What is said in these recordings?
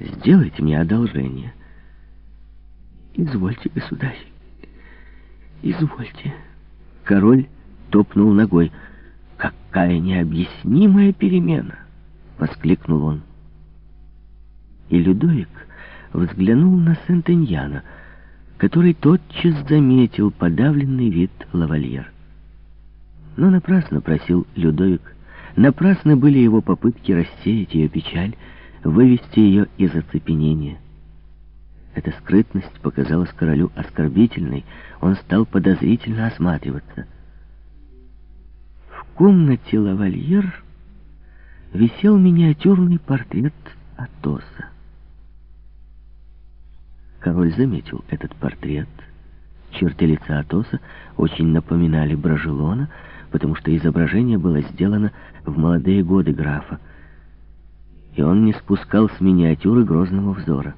сделайте мне одолжение». «Извольте, государь, извольте». Король топнул ногой. «Какая необъяснимая перемена!» — воскликнул он. И Людовик взглянул на Сент-Эньяна, который тотчас заметил подавленный вид лавальер. Но напрасно просил Людовик, напрасно были его попытки рассеять ее печаль, вывести ее из оцепенения. Эта скрытность показалась королю оскорбительной, он стал подозрительно осматриваться. В комнате лавальер висел миниатюрный портрет Атоса. Король заметил этот портрет. Черты лица Атоса очень напоминали Брожелона, потому что изображение было сделано в молодые годы графа, и он не спускал с миниатюры грозного взора.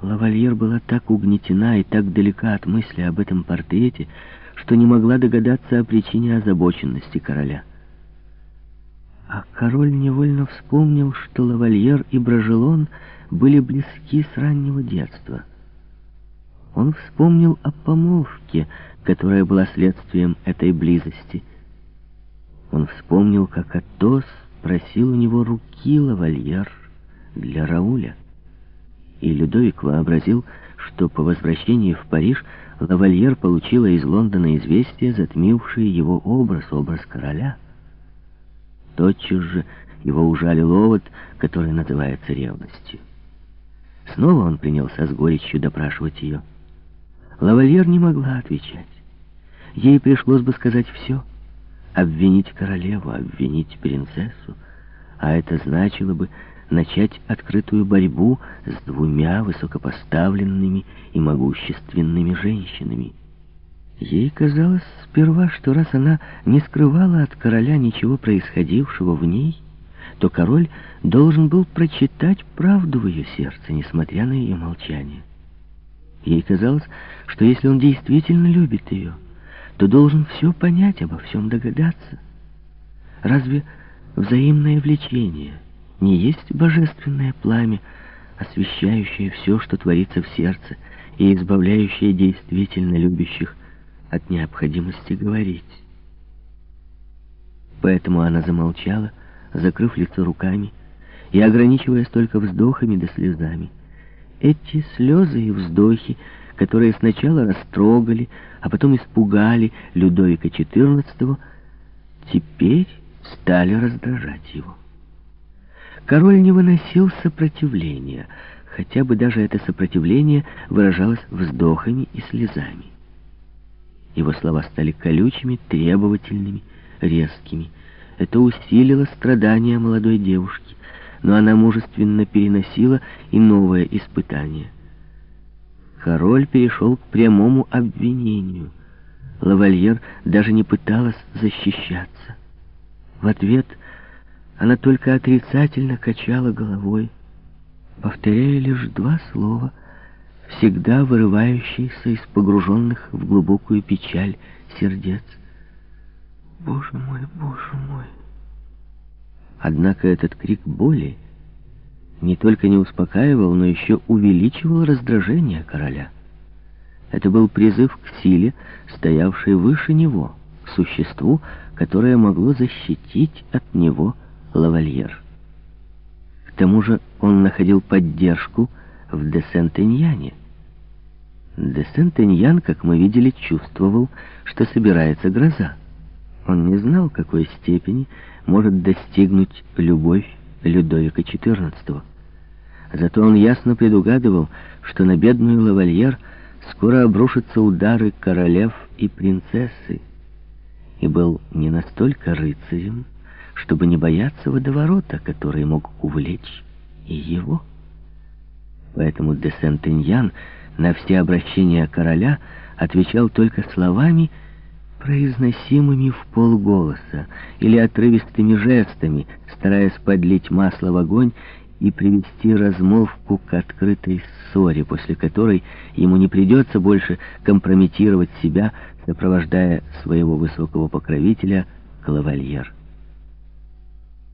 Лавальер была так угнетена и так далека от мысли об этом портрете, что не могла догадаться о причине озабоченности короля. А король невольно вспомнил, что лавальер и Брожелон были близки с раннего детства. Он вспомнил о помолвке, которая была следствием этой близости. Он вспомнил, как Атос просил у него руки лавальер для Рауля. И Людовик вообразил, что по возвращении в Париж лавальер получила из Лондона известие, затмившее его образ, образ короля. Тотчас же его ужалил овод, который называется ревностью. Снова он принялся с горечью допрашивать ее. Лавальер не могла отвечать. Ей пришлось бы сказать все. Обвинить королеву, обвинить принцессу. А это значило бы начать открытую борьбу с двумя высокопоставленными и могущественными женщинами. Ей казалось сперва, что раз она не скрывала от короля ничего происходившего в ней, то король должен был прочитать правду в ее сердце, несмотря на ее молчание. Ей казалось, что если он действительно любит ее, то должен все понять, обо всем догадаться. Разве взаимное влечение не есть божественное пламя, освещающее все, что творится в сердце, и избавляющее действительно любящих от необходимости говорить? Поэтому она замолчала, закрыв лицо руками и ограничиваясь только вздохами да слезами. Эти слезы и вздохи, которые сначала растрогали, а потом испугали Людовика XIV, теперь стали раздражать его. Король не выносил сопротивления, хотя бы даже это сопротивление выражалось вздохами и слезами. Его слова стали колючими, требовательными, резкими. Это усилило страдания молодой девушки, но она мужественно переносила и новое испытание. Король перешел к прямому обвинению. Лавальер даже не пыталась защищаться. В ответ она только отрицательно качала головой, повторяя лишь два слова, всегда вырывающиеся из погруженных в глубокую печаль сердец. «Боже мой, боже мой!» Однако этот крик боли не только не успокаивал, но еще увеличивал раздражение короля. Это был призыв к силе, стоявшей выше него, к существу, которое могло защитить от него лавальер. К тому же он находил поддержку в де Сентеньяне. Де Сентеньян, как мы видели, чувствовал, что собирается гроза. Он не знал, какой степени может достигнуть любовь Людовика XIV. Зато он ясно предугадывал, что на бедную лавальер скоро обрушатся удары королев и принцессы, и был не настолько рыцарем, чтобы не бояться водоворота, который мог увлечь и его. Поэтому де Сентеньян на все обращения короля отвечал только словами, произносимыми в полголоса или отрывистыми жестами, стараясь подлить масло в огонь и привести размолвку к открытой ссоре, после которой ему не придется больше компрометировать себя, сопровождая своего высокого покровителя, Клавальер.